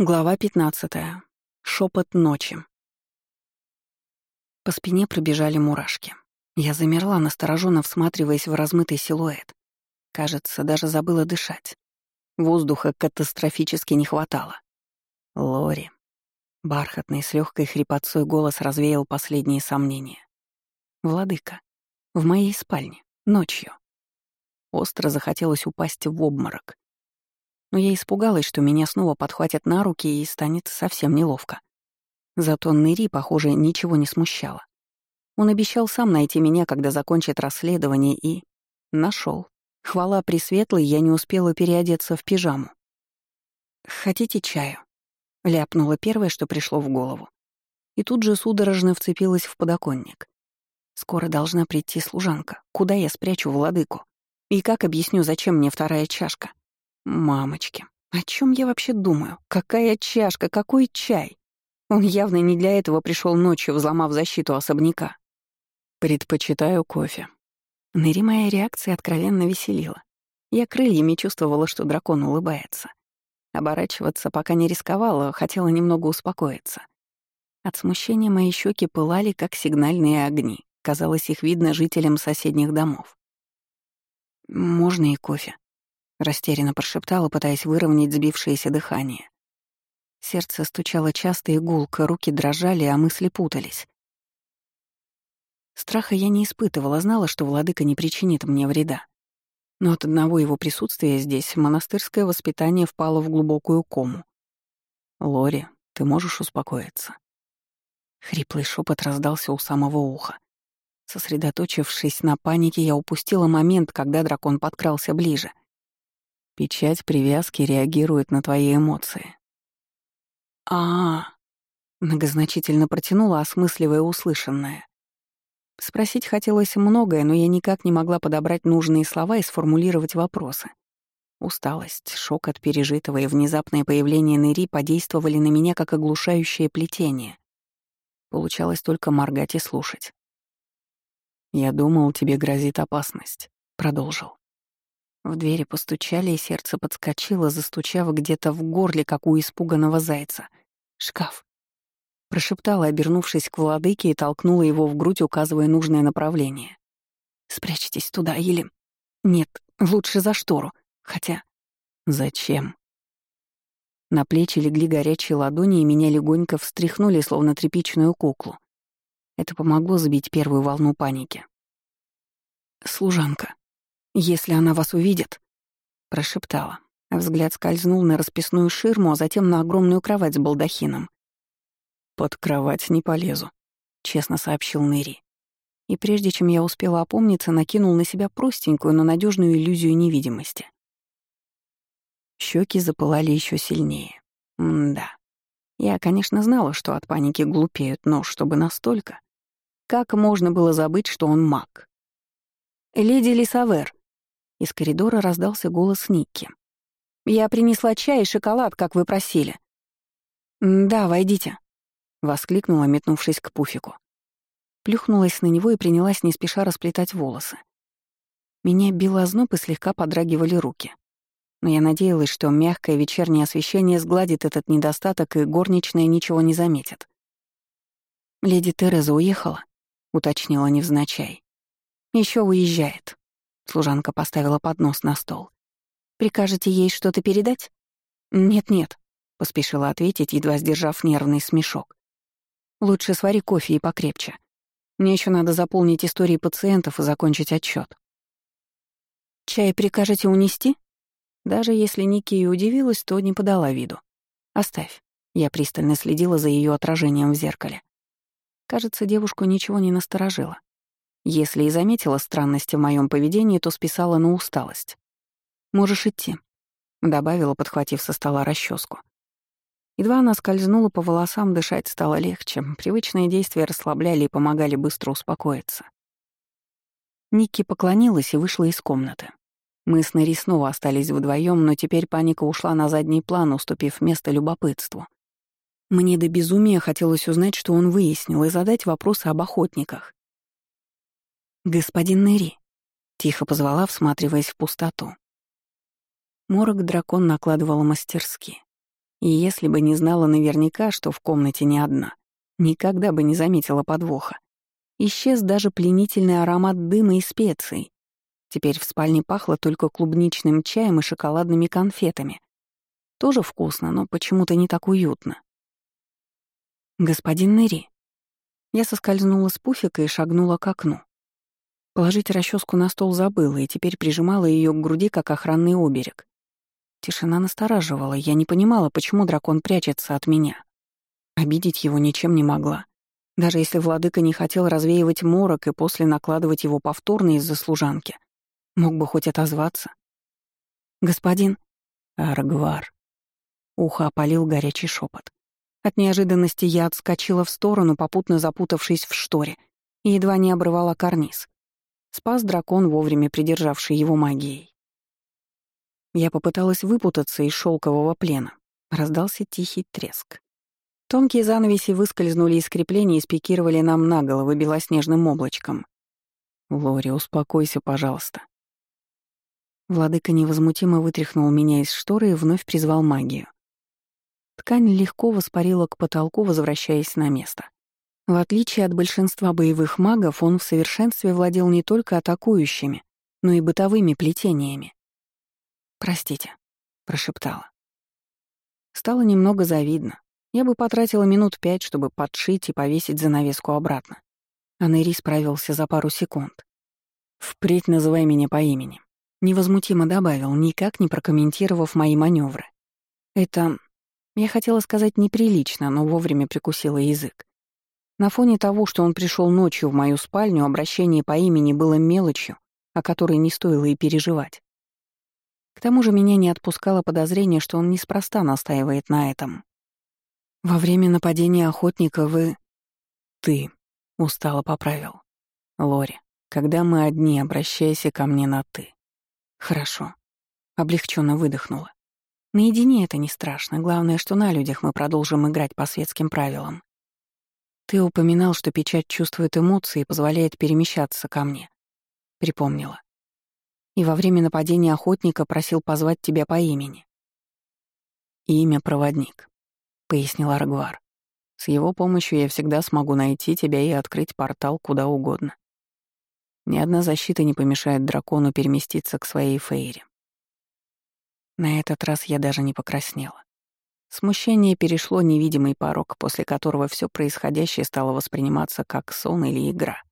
Глава 15. Шепот ночи. По спине пробежали мурашки. Я замерла, настороженно всматриваясь в размытый силуэт. Кажется, даже забыла дышать. Воздуха катастрофически не хватало. Лори. Бархатный, с легкой хрипотцой голос развеял последние сомнения. Владыка. В моей спальне. Ночью. Остро захотелось упасть в обморок но я испугалась, что меня снова подхватят на руки и станет совсем неловко. Зато Нэри, похоже, ничего не смущало. Он обещал сам найти меня, когда закончит расследование, и... нашел. Хвала Пресветлой, я не успела переодеться в пижаму. «Хотите чаю?» — ляпнула первое, что пришло в голову. И тут же судорожно вцепилась в подоконник. Скоро должна прийти служанка. Куда я спрячу владыку? И как объясню, зачем мне вторая чашка? Мамочки, о чем я вообще думаю? Какая чашка, какой чай? Он явно не для этого пришел ночью, взломав защиту особняка. Предпочитаю кофе. Нэри моя реакция откровенно веселила. Я крыльями чувствовала, что дракон улыбается. Оборачиваться пока не рисковала, хотела немного успокоиться. От смущения мои щеки пылали, как сигнальные огни. Казалось, их видно жителям соседних домов. «Можно и кофе», Растерянно прошептала, пытаясь выровнять сбившееся дыхание. Сердце стучало часто и гулко, руки дрожали, а мысли путались. Страха я не испытывала, знала, что владыка не причинит мне вреда. Но от одного его присутствия здесь монастырское воспитание впало в глубокую кому. «Лори, ты можешь успокоиться?» Хриплый шепот раздался у самого уха. Сосредоточившись на панике, я упустила момент, когда дракон подкрался ближе — Печать привязки реагирует на твои эмоции. А, -а, -а многозначительно протянула, осмысливая услышанное. Спросить хотелось многое, но я никак не могла подобрать нужные слова и сформулировать вопросы. Усталость, шок от пережитого и внезапное появление Нэри подействовали на меня как оглушающее плетение. Получалось только моргать и слушать. «Я думал, тебе грозит опасность», — продолжил. В двери постучали, и сердце подскочило, застучав где-то в горле, как у испуганного зайца. «Шкаф!» Прошептала, обернувшись к владыке, и толкнула его в грудь, указывая нужное направление. «Спрячьтесь туда или...» «Нет, лучше за штору. Хотя...» «Зачем?» На плечи легли горячие ладони и меня легонько встряхнули, словно тряпичную куклу. Это помогло сбить первую волну паники. «Служанка», если она вас увидит», — прошептала. Взгляд скользнул на расписную ширму, а затем на огромную кровать с балдахином. «Под кровать не полезу», — честно сообщил Нэри. И прежде чем я успела опомниться, накинул на себя простенькую, но надежную иллюзию невидимости. Щеки запылали еще сильнее. М-да. Я, конечно, знала, что от паники глупеют, но чтобы настолько... Как можно было забыть, что он маг? «Леди Лисавер», из коридора раздался голос Никки. «Я принесла чай и шоколад, как вы просили». «Да, войдите», — воскликнула, метнувшись к пуфику. Плюхнулась на него и принялась не спеша расплетать волосы. Меня било озноб и слегка подрагивали руки. Но я надеялась, что мягкое вечернее освещение сгладит этот недостаток, и горничная ничего не заметит. «Леди Тереза уехала?» — уточнила невзначай. Еще уезжает», Служанка поставила поднос на стол. «Прикажете ей что-то передать?» «Нет-нет», — поспешила ответить, едва сдержав нервный смешок. «Лучше свари кофе и покрепче. Мне еще надо заполнить истории пациентов и закончить отчет. «Чай прикажете унести?» Даже если Ники и удивилась, то не подала виду. «Оставь». Я пристально следила за ее отражением в зеркале. Кажется, девушку ничего не насторожило. Если и заметила странности в моем поведении, то списала на усталость. «Можешь идти», — добавила, подхватив со стола расческу. Едва она скользнула по волосам, дышать стало легче. Привычные действия расслабляли и помогали быстро успокоиться. Никки поклонилась и вышла из комнаты. Мы с Нэри снова остались вдвоем, но теперь паника ушла на задний план, уступив место любопытству. Мне до безумия хотелось узнать, что он выяснил, и задать вопросы об охотниках. «Господин Нэри», — тихо позвала, всматриваясь в пустоту. Морок дракон накладывал мастерски. И если бы не знала наверняка, что в комнате не одна, никогда бы не заметила подвоха. Исчез даже пленительный аромат дыма и специй. Теперь в спальне пахло только клубничным чаем и шоколадными конфетами. Тоже вкусно, но почему-то не так уютно. «Господин Нэри». Я соскользнула с пуфика и шагнула к окну. Положить расческу на стол забыла и теперь прижимала ее к груди, как охранный оберег. Тишина настораживала, я не понимала, почему дракон прячется от меня. Обидеть его ничем не могла. Даже если владыка не хотел развеивать морок и после накладывать его повторно из-за служанки, мог бы хоть отозваться. «Господин...» «Аргвар...» Ухо опалил горячий шепот. От неожиданности я отскочила в сторону, попутно запутавшись в шторе, и едва не обрывала карниз. Спас дракон, вовремя придержавший его магией. Я попыталась выпутаться из шелкового плена. Раздался тихий треск. Тонкие занавеси выскользнули из крепления и спикировали нам на головы белоснежным облачком. «Лори, успокойся, пожалуйста». Владыка невозмутимо вытряхнул меня из шторы и вновь призвал магию. Ткань легко воспарила к потолку, возвращаясь на место. В отличие от большинства боевых магов, он в совершенстве владел не только атакующими, но и бытовыми плетениями. «Простите», — прошептала. Стало немного завидно. Я бы потратила минут пять, чтобы подшить и повесить занавеску обратно. А Нэри справился за пару секунд. «Впредь называй меня по имени», — невозмутимо добавил, никак не прокомментировав мои маневры. Это... Я хотела сказать неприлично, но вовремя прикусила язык. На фоне того, что он пришел ночью в мою спальню, обращение по имени было мелочью, о которой не стоило и переживать. К тому же меня не отпускало подозрение, что он неспроста настаивает на этом. Во время нападения охотника вы... Ты, устало поправил. Лори, когда мы одни, обращайся ко мне на «ты». Хорошо. Облегченно выдохнула. Наедине это не страшно. Главное, что на людях мы продолжим играть по светским правилам. Ты упоминал, что печать чувствует эмоции и позволяет перемещаться ко мне. Припомнила. И во время нападения охотника просил позвать тебя по имени. Имя — проводник. — пояснил Аргвар. «С его помощью я всегда смогу найти тебя и открыть портал куда угодно. Ни одна защита не помешает дракону переместиться к своей фейре». На этот раз я даже не покраснела. Смущение перешло невидимый порог, после которого все происходящее стало восприниматься как сон или игра.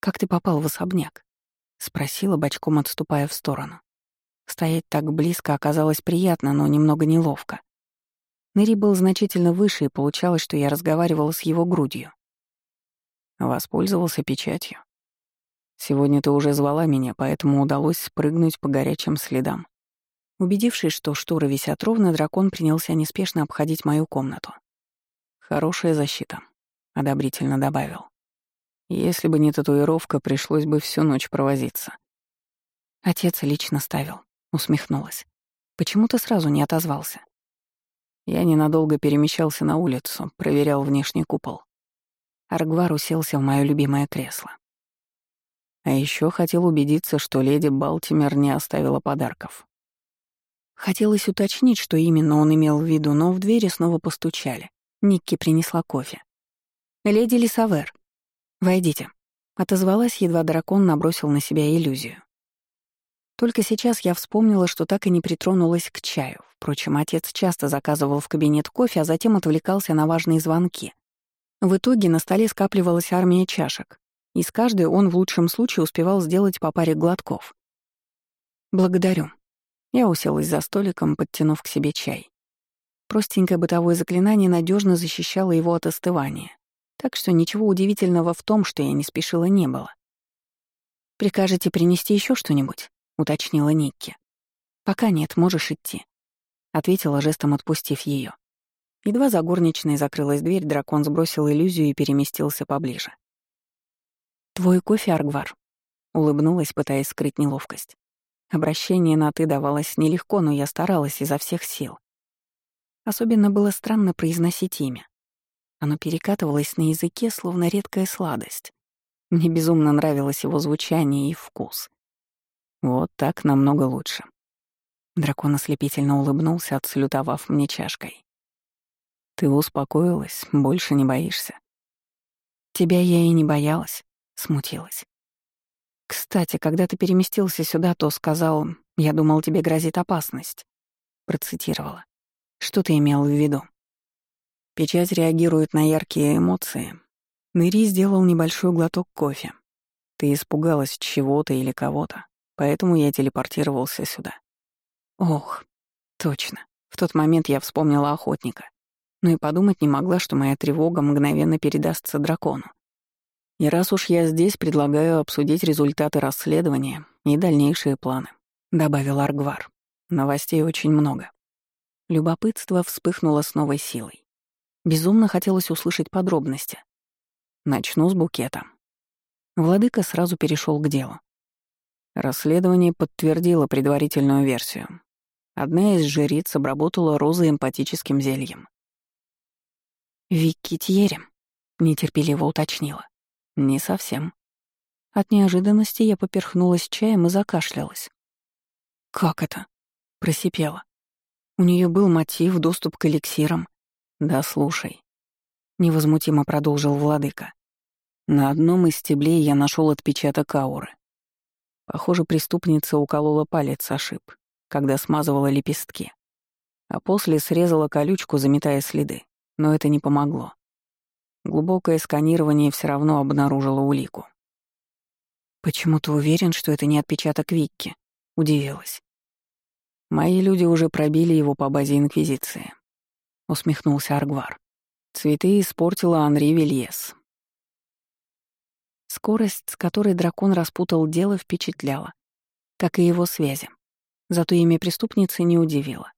«Как ты попал в особняк?» — спросила, бочком отступая в сторону. Стоять так близко оказалось приятно, но немного неловко. Нэри был значительно выше, и получалось, что я разговаривала с его грудью. Воспользовался печатью. Сегодня ты уже звала меня, поэтому удалось спрыгнуть по горячим следам. Убедившись, что шторы висят ровно, дракон принялся неспешно обходить мою комнату. «Хорошая защита», — одобрительно добавил. «Если бы не татуировка, пришлось бы всю ночь провозиться». Отец лично ставил, усмехнулась. Почему ты сразу не отозвался? Я ненадолго перемещался на улицу, проверял внешний купол. Аргвар уселся в мое любимое кресло. А еще хотел убедиться, что леди Балтимер не оставила подарков. Хотелось уточнить, что именно он имел в виду, но в двери снова постучали. Никки принесла кофе. «Леди Лисавер, войдите», — отозвалась, едва дракон набросил на себя иллюзию. Только сейчас я вспомнила, что так и не притронулась к чаю. Впрочем, отец часто заказывал в кабинет кофе, а затем отвлекался на важные звонки. В итоге на столе скапливалась армия чашек, и с каждой он в лучшем случае успевал сделать по паре глотков. «Благодарю». Я уселась за столиком, подтянув к себе чай. Простенькое бытовое заклинание надежно защищало его от остывания, так что ничего удивительного в том, что я не спешила, не было. «Прикажете принести еще что-нибудь?» — уточнила Никки. «Пока нет, можешь идти», — ответила жестом, отпустив ее. Едва за горничной закрылась дверь, дракон сбросил иллюзию и переместился поближе. «Твой кофе, Аргвар», — улыбнулась, пытаясь скрыть неловкость. Обращение на «ты» давалось нелегко, но я старалась изо всех сил. Особенно было странно произносить имя. Оно перекатывалось на языке, словно редкая сладость. Мне безумно нравилось его звучание и вкус. Вот так намного лучше. Дракон ослепительно улыбнулся, отсалютовав мне чашкой. «Ты успокоилась, больше не боишься?» «Тебя я и не боялась», — смутилась. «Кстати, когда ты переместился сюда, то сказал, я думал, тебе грозит опасность», — процитировала. «Что ты имел в виду?» Печать реагирует на яркие эмоции. Нэри сделал небольшой глоток кофе. Ты испугалась чего-то или кого-то, поэтому я телепортировался сюда. Ох, точно. В тот момент я вспомнила охотника. Но и подумать не могла, что моя тревога мгновенно передастся дракону. И раз уж я здесь, предлагаю обсудить результаты расследования и дальнейшие планы», — добавил Аргвар. «Новостей очень много». Любопытство вспыхнуло с новой силой. Безумно хотелось услышать подробности. Начну с букета. Владыка сразу перешел к делу. Расследование подтвердило предварительную версию. Одна из жриц обработала розы эмпатическим зельем. «Вики Тьерем», — нетерпеливо уточнила. «Не совсем». От неожиданности я поперхнулась чаем и закашлялась. «Как это?» — просипела. У нее был мотив, доступ к эликсирам. «Да слушай», — невозмутимо продолжил владыка. На одном из стеблей я нашел отпечаток ауры. Похоже, преступница уколола палец ошиб, когда смазывала лепестки. А после срезала колючку, заметая следы. Но это не помогло. Глубокое сканирование все равно обнаружило улику. «Почему ты уверен, что это не отпечаток Викки?» — удивилась. «Мои люди уже пробили его по базе Инквизиции», — усмехнулся Аргвар. «Цветы испортила Анри Вильес. Скорость, с которой дракон распутал дело, впечатляла, как и его связи. Зато имя преступницы не удивило.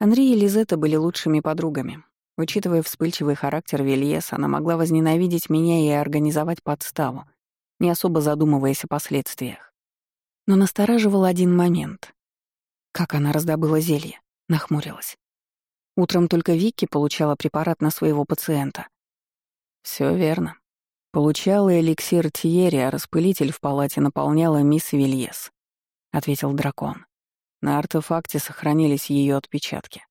Анри и Лизетта были лучшими подругами. Учитывая вспыльчивый характер Вильес, она могла возненавидеть меня и организовать подставу, не особо задумываясь о последствиях. Но настораживал один момент. Как она раздобыла зелье? Нахмурилась. Утром только Вики получала препарат на своего пациента. Все верно. «Получала эликсир Тьерри, а распылитель в палате наполняла мисс Вильес», — ответил дракон. На артефакте сохранились ее отпечатки.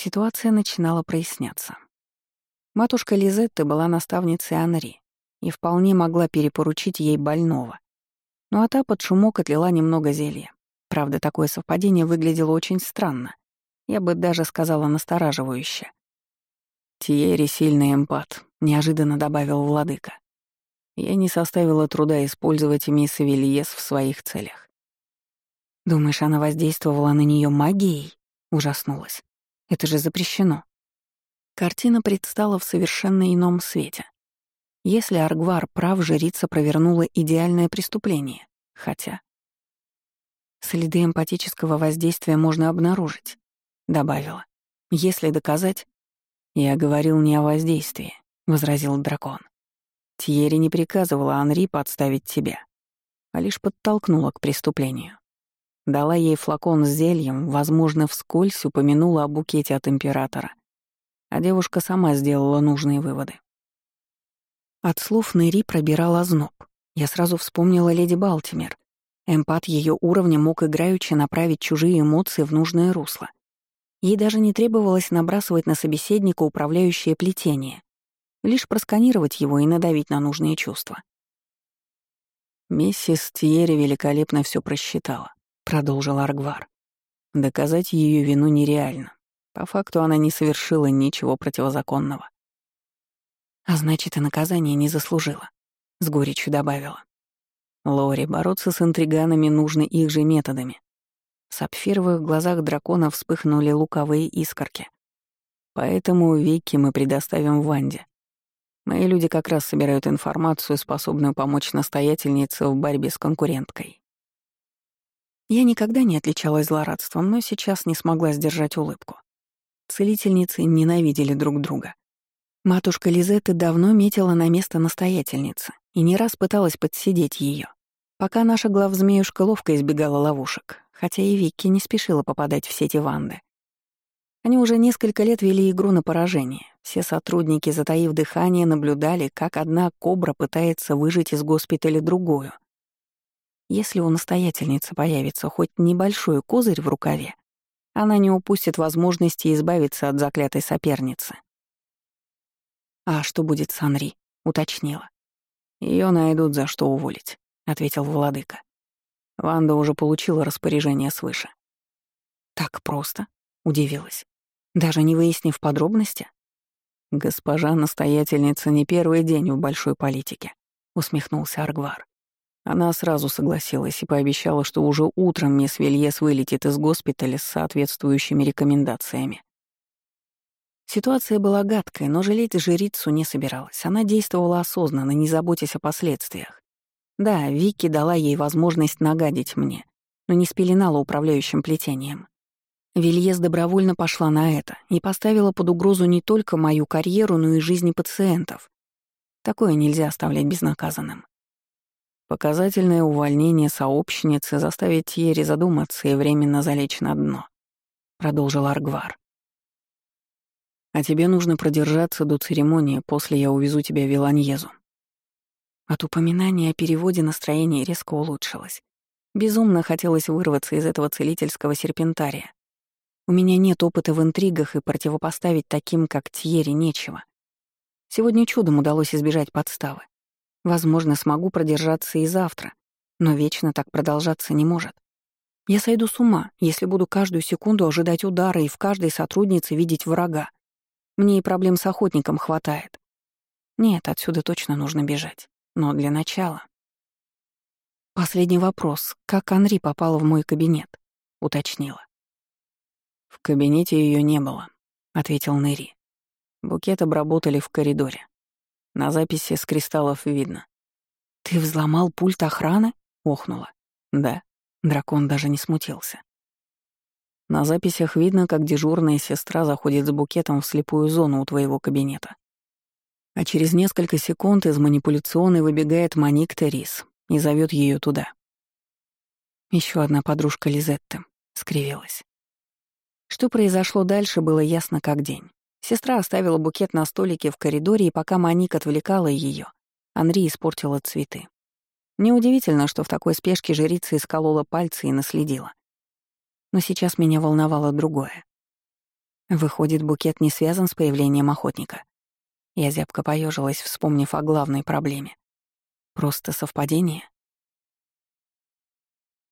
Ситуация начинала проясняться. Матушка Лизетты была наставницей Анри и вполне могла перепоручить ей больного. Ну а та под шумок отлила немного зелья. Правда, такое совпадение выглядело очень странно. Я бы даже сказала настораживающе. «Тиери — сильный эмпат», — неожиданно добавил владыка. Я не составила труда использовать мисс Вильес в своих целях. «Думаешь, она воздействовала на нее магией?» — ужаснулась. «Это же запрещено». Картина предстала в совершенно ином свете. Если Аргвар прав, жрица провернула идеальное преступление. Хотя... «Следы эмпатического воздействия можно обнаружить», — добавила. «Если доказать, «Я говорил не о воздействии», — возразил дракон. «Тьерри не приказывала Анри подставить тебя, а лишь подтолкнула к преступлению. Дала ей флакон с зельем, возможно, вскользь упомянула о букете от императора. А девушка сама сделала нужные выводы. От слов Нэри пробирал озноб. Я сразу вспомнила леди Балтимер. Эмпат ее уровня мог играючи направить чужие эмоции в нужное русло. Ей даже не требовалось набрасывать на собеседника управляющее плетение, лишь просканировать его и надавить на нужные чувства. «Миссис Тьерри великолепно все просчитала», — продолжил Аргвар. «Доказать ее вину нереально. По факту она не совершила ничего противозаконного». «А значит, и наказание не заслужила», — с горечью добавила. «Лори, бороться с интриганами нужно их же методами. В сапфировых глазах дракона вспыхнули луковые искорки. Поэтому Вики мы предоставим Ванде. Мои люди как раз собирают информацию, способную помочь настоятельнице в борьбе с конкуренткой. Я никогда не отличалась злорадством, но сейчас не смогла сдержать улыбку. Целительницы ненавидели друг друга. Матушка Лизетты давно метила на место настоятельницы и не раз пыталась подсидеть ее, пока наша главзмеюшка ловко избегала ловушек, хотя и Вики не спешила попадать в сети Ванды. Они уже несколько лет вели игру на поражение. Все сотрудники, затаив дыхание, наблюдали, как одна кобра пытается выжить из госпиталя другую. Если у настоятельницы появится хоть небольшой козырь в рукаве, она не упустит возможности избавиться от заклятой соперницы. «А что будет с Анри?» — уточнила. Ее найдут за что уволить», — ответил владыка. Ванда уже получила распоряжение свыше. «Так просто?» — удивилась. «Даже не выяснив подробности?» «Госпожа настоятельница не первый день в большой политике», — усмехнулся Аргвар. Она сразу согласилась и пообещала, что уже утром мисс Вильес вылетит из госпиталя с соответствующими рекомендациями. Ситуация была гадкой, но жалеть жрицу не собиралась. Она действовала осознанно, не заботясь о последствиях. Да, Вики дала ей возможность нагадить мне, но не спеленала управляющим плетением. Вильес добровольно пошла на это и поставила под угрозу не только мою карьеру, но и жизни пациентов. Такое нельзя оставлять безнаказанным. Показательное увольнение сообщницы заставит Тьерри задуматься и временно залечь на дно», — продолжил Аргвар. «А тебе нужно продержаться до церемонии, после я увезу тебя в Виланьезу». От упоминания о переводе настроение резко улучшилось. Безумно хотелось вырваться из этого целительского серпентария. У меня нет опыта в интригах, и противопоставить таким, как Тьерри, нечего. Сегодня чудом удалось избежать подставы. Возможно, смогу продержаться и завтра, но вечно так продолжаться не может. Я сойду с ума, если буду каждую секунду ожидать удара и в каждой сотруднице видеть врага. Мне и проблем с охотником хватает. Нет, отсюда точно нужно бежать. Но для начала... Последний вопрос. Как Анри попала в мой кабинет? Уточнила. В кабинете ее не было, ответил Нэри. Букет обработали в коридоре. На записи с кристаллов видно. «Ты взломал пульт охраны?» — охнула. «Да». Дракон даже не смутился. На записях видно, как дежурная сестра заходит с букетом в слепую зону у твоего кабинета. А через несколько секунд из манипуляционной выбегает Маник Терис и зовет ее туда. Еще одна подружка Лизетты скривилась. Что произошло дальше, было ясно как день. Сестра оставила букет на столике в коридоре, и пока Моник отвлекала ее, Анри испортила цветы. Неудивительно, что в такой спешке жрица исколола пальцы и наследила. Но сейчас меня волновало другое. Выходит, букет не связан с появлением охотника. Я зябко поежилась, вспомнив о главной проблеме. Просто совпадение?